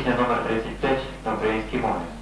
Пісня номер 35 на українській мові.